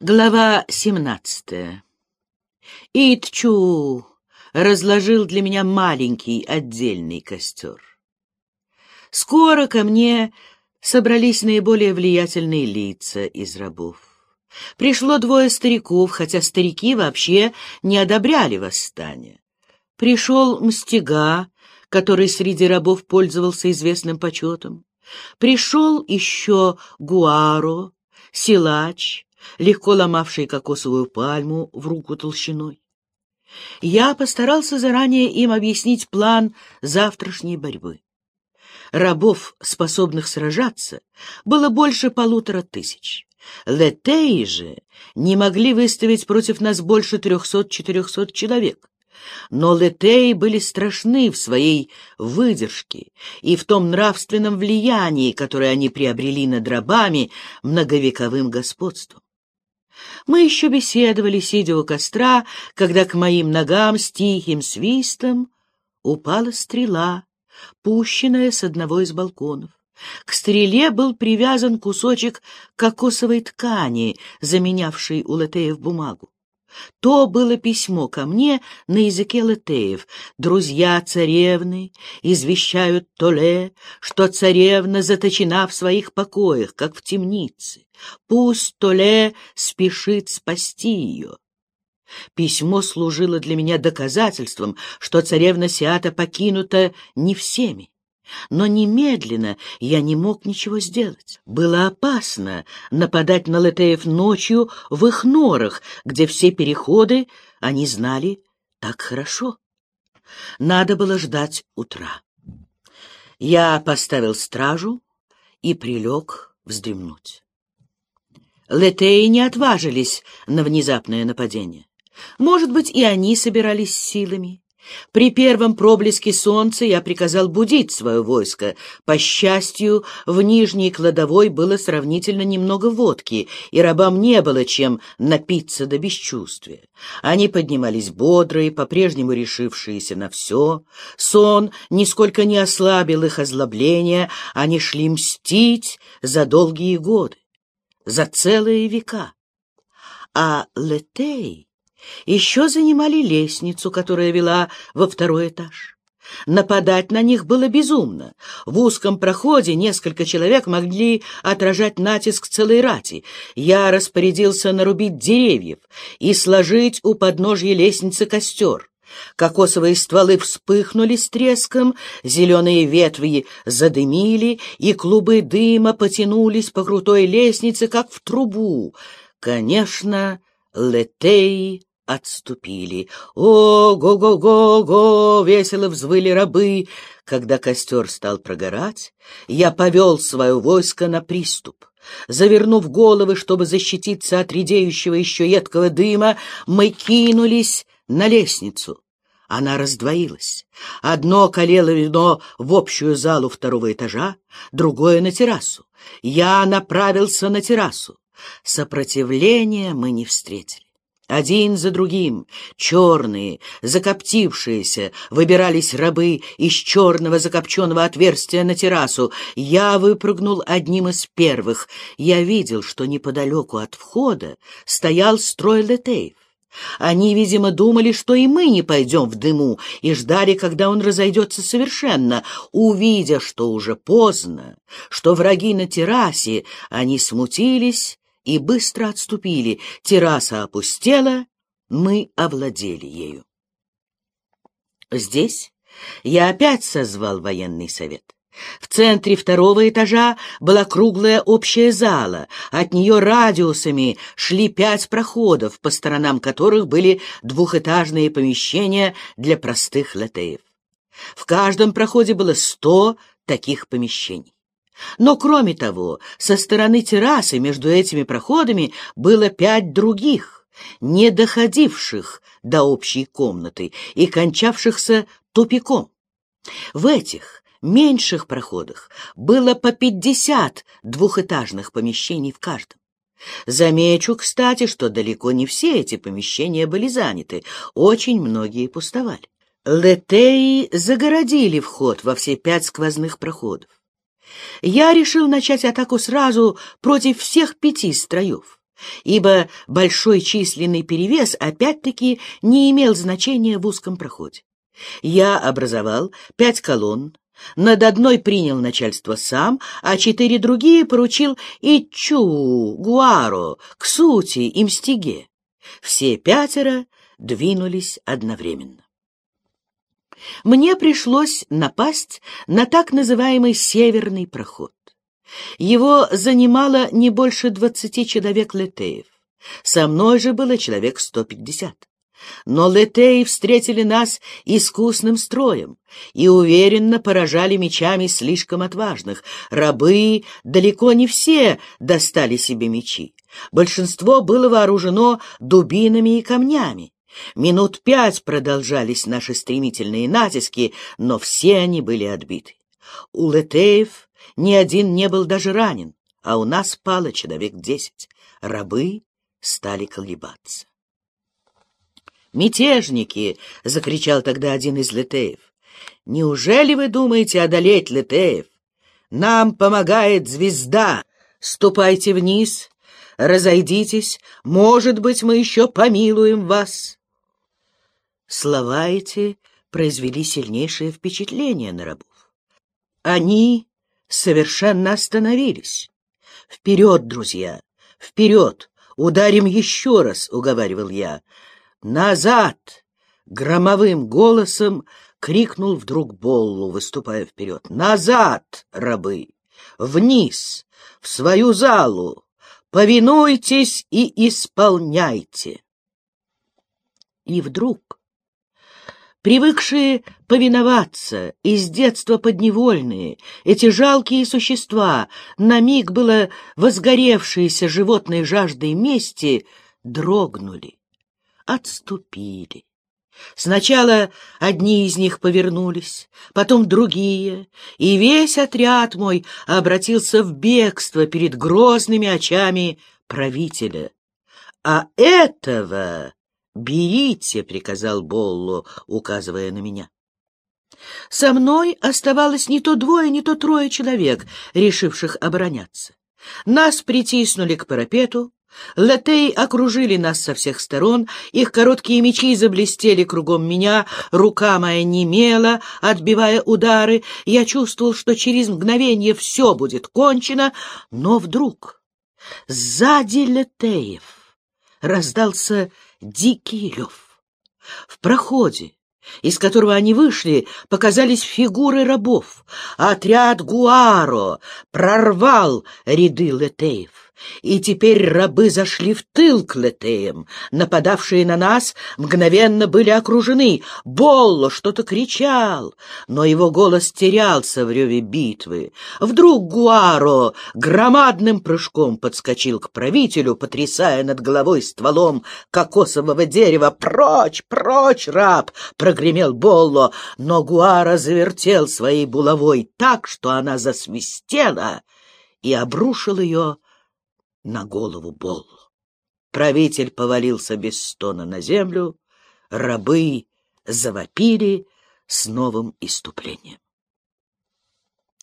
Глава семнадцатая. Итчу разложил для меня маленький отдельный костер. Скоро ко мне собрались наиболее влиятельные лица из рабов. Пришло двое стариков, хотя старики вообще не одобряли восстание. Пришел Мстига, который среди рабов пользовался известным почетом. Пришел еще Гуаро, Силач, легко ломавший кокосовую пальму в руку толщиной. Я постарался заранее им объяснить план завтрашней борьбы. Рабов, способных сражаться, было больше полутора тысяч. Летеи же не могли выставить против нас больше трехсот-четырехсот человек. Но летеи были страшны в своей выдержке и в том нравственном влиянии, которое они приобрели над рабами многовековым господством. Мы еще беседовали, сидя у костра, когда к моим ногам с тихим свистом упала стрела, пущенная с одного из балконов. К стреле был привязан кусочек кокосовой ткани, заменявший у Латеев бумагу. То было письмо ко мне на языке латеев. Друзья царевны извещают Толе, что царевна заточена в своих покоях, как в темнице. Пусть Толе спешит спасти ее. Письмо служило для меня доказательством, что царевна Сиата покинута не всеми. Но немедленно я не мог ничего сделать. Было опасно нападать на Летеев ночью в их норах, где все переходы они знали так хорошо. Надо было ждать утра. Я поставил стражу и прилег вздремнуть. Летеи не отважились на внезапное нападение. Может быть, и они собирались силами. При первом проблеске солнца я приказал будить свое войско. По счастью, в нижней кладовой было сравнительно немного водки, и рабам не было чем напиться до бесчувствия. Они поднимались бодрые, по-прежнему решившиеся на все. Сон нисколько не ослабил их озлобление, они шли мстить за долгие годы, за целые века. А Летей еще занимали лестницу, которая вела во второй этаж. Нападать на них было безумно. В узком проходе несколько человек могли отражать натиск целой рати. Я распорядился нарубить деревьев и сложить у подножья лестницы костер. Кокосовые стволы вспыхнули с треском, зеленые ветви задымили, и клубы дыма потянулись по крутой лестнице, как в трубу. Конечно, Летей отступили. «О-го-го-го-го!» — весело взвыли рабы. Когда костер стал прогорать, я повел свое войско на приступ. Завернув головы, чтобы защититься от редеющего еще едкого дыма, мы кинулись на лестницу. Она раздвоилась. Одно колело вино в общую залу второго этажа, другое — на террасу. Я направился на террасу. Сопротивления мы не встретили. Один за другим, черные, закоптившиеся, выбирались рабы из черного закопченного отверстия на террасу. Я выпрыгнул одним из первых. Я видел, что неподалеку от входа стоял строй летеев. Они, видимо, думали, что и мы не пойдем в дыму, и ждали, когда он разойдется совершенно. Увидя, что уже поздно, что враги на террасе, они смутились и быстро отступили. Терраса опустела, мы овладели ею. Здесь я опять созвал военный совет. В центре второго этажа была круглая общая зала, от нее радиусами шли пять проходов, по сторонам которых были двухэтажные помещения для простых латеев. В каждом проходе было сто таких помещений. Но, кроме того, со стороны террасы между этими проходами было пять других, не доходивших до общей комнаты и кончавшихся тупиком. В этих меньших проходах было по пятьдесят двухэтажных помещений в каждом. Замечу, кстати, что далеко не все эти помещения были заняты, очень многие пустовали. Летеи загородили вход во все пять сквозных проходов. Я решил начать атаку сразу против всех пяти строев. ибо большой численный перевес опять-таки не имел значения в узком проходе. Я образовал пять колонн, над одной принял начальство сам, а четыре другие поручил Ичу, Гуаро, Ксути и Мстиге. Все пятеро двинулись одновременно. Мне пришлось напасть на так называемый северный проход. Его занимало не больше двадцати человек летеев. Со мной же было человек сто пятьдесят. Но летеи встретили нас искусным строем и уверенно поражали мечами слишком отважных. Рабы далеко не все достали себе мечи. Большинство было вооружено дубинами и камнями. Минут пять продолжались наши стремительные натиски, но все они были отбиты. У летеев ни один не был даже ранен, а у нас пало человек десять. Рабы стали колебаться. «Мятежники!» — закричал тогда один из летеев. «Неужели вы думаете одолеть летеев? Нам помогает звезда! Ступайте вниз, разойдитесь, может быть, мы еще помилуем вас!» Слова эти произвели сильнейшее впечатление на рабов. Они совершенно остановились. «Вперед, друзья! Вперед! Ударим еще раз!» — уговаривал я. «Назад!» — громовым голосом крикнул вдруг Боллу, выступая вперед. «Назад, рабы! Вниз, в свою залу! Повинуйтесь и исполняйте!» И вдруг, привыкшие повиноваться, из детства подневольные, эти жалкие существа, на миг было возгоревшиеся животной жаждой мести, дрогнули отступили. Сначала одни из них повернулись, потом другие, и весь отряд мой обратился в бегство перед грозными очами правителя. «А этого берите!» — приказал Боллу, указывая на меня. Со мной оставалось не то двое, не то трое человек, решивших обороняться. Нас притиснули к парапету, Латей окружили нас со всех сторон, их короткие мечи заблестели кругом меня, рука моя немела, отбивая удары. Я чувствовал, что через мгновение все будет кончено, но вдруг сзади Летеев раздался дикий рев. В проходе из которого они вышли, показались фигуры рабов. Отряд Гуаро прорвал ряды летеев. И теперь рабы зашли в тыл к летеям. Нападавшие на нас мгновенно были окружены. Болло что-то кричал, но его голос терялся в реве битвы. Вдруг Гуаро громадным прыжком подскочил к правителю, потрясая над головой стволом кокосового дерева. «Прочь, прочь, раб!» — прогремел Болло, но Гуаро завертел своей булавой так, что она засвистела и обрушил ее на голову Боллу. Правитель повалился без стона на землю, рабы завопили с новым иступлением.